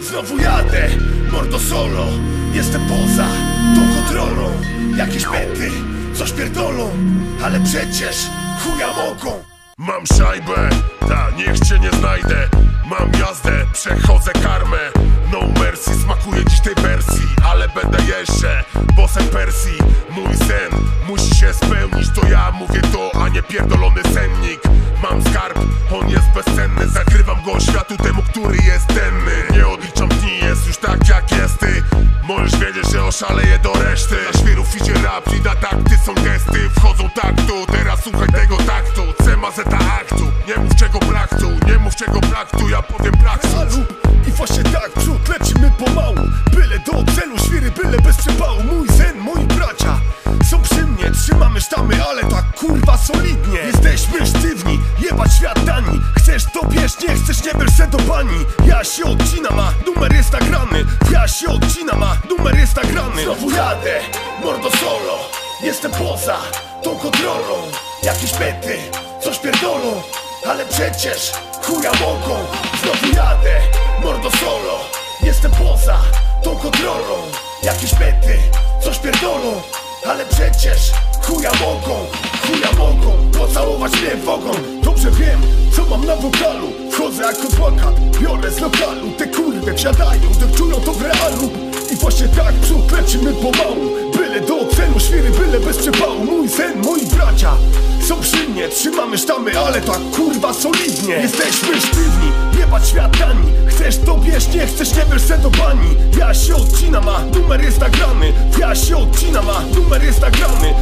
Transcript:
Znowu jadę, mordo solo. Jestem poza tą kontrolą. Jakieś pety, coś pierdolą Ale przecież chuja mogą. Mam szajbę, ta niech cię nie znajdę. Mam jazdę, przechodzę karmę. No mercy, smakuje dziś tej wersji Ale będę jeszcze bossem Persji. Mój sen musi się spełnić To ja mówię to, a nie pierdolony sennik. Mam skarb, on jest bezcenny Zakrywam go światu temu, który jest denny jak jest ty. Możesz wiedzieć, że oszaleję do reszty. Na świerów idzie rap i na takty są gesty Wchodzą taktu, teraz słuchaj tego taktu. Cema zeta aktu, nie mów czego brak tu Nie mów czego brak tu, ja powiem brak Salu i właśnie tak przód lecimy pomału. Byle do celu, świry byle bez przepału. Mój sen, moi bracia są przy mnie Trzymamy sztamy, ale tak kurwa solidnie. Jesteśmy sztywni, jebać świat tani Chcesz to bierz, nie chcesz nie bierz do bani Ja się odcinam, a numer jest nagrany. Ja się odcinam, a numer jest nagrany. Znowu jadę, mordo solo. Jestem poza tą kontrolą. Jakieś pety, coś pierdolą. Ale przecież chuja mogą. Znowu jadę, mordo solo. Jestem poza tą kontrolą. Jakieś pety, coś pierdolą. Ale przecież chuja mogą. Chuja mogą pocałować mnie w ogon. Dobrze wiem, mam na wokalu. Wchodzę jak adwokat, biorę z lokalu. Te kurwy wsiadają, dyktują to w realu. I właśnie tak przód lecimy pomału Byle do celu, świry byle bez przepału. Mój sen, moi bracia są przy mnie. Trzymamy sztamy, ale tak kurwa solidnie. Jesteśmy sztywni, jebać świat tani. Chcesz to bierz, nie chcesz nie bierz se do bani. Ja się odcinam, a numer jest nagrany. Ja się odcinam, a numer jest nagrany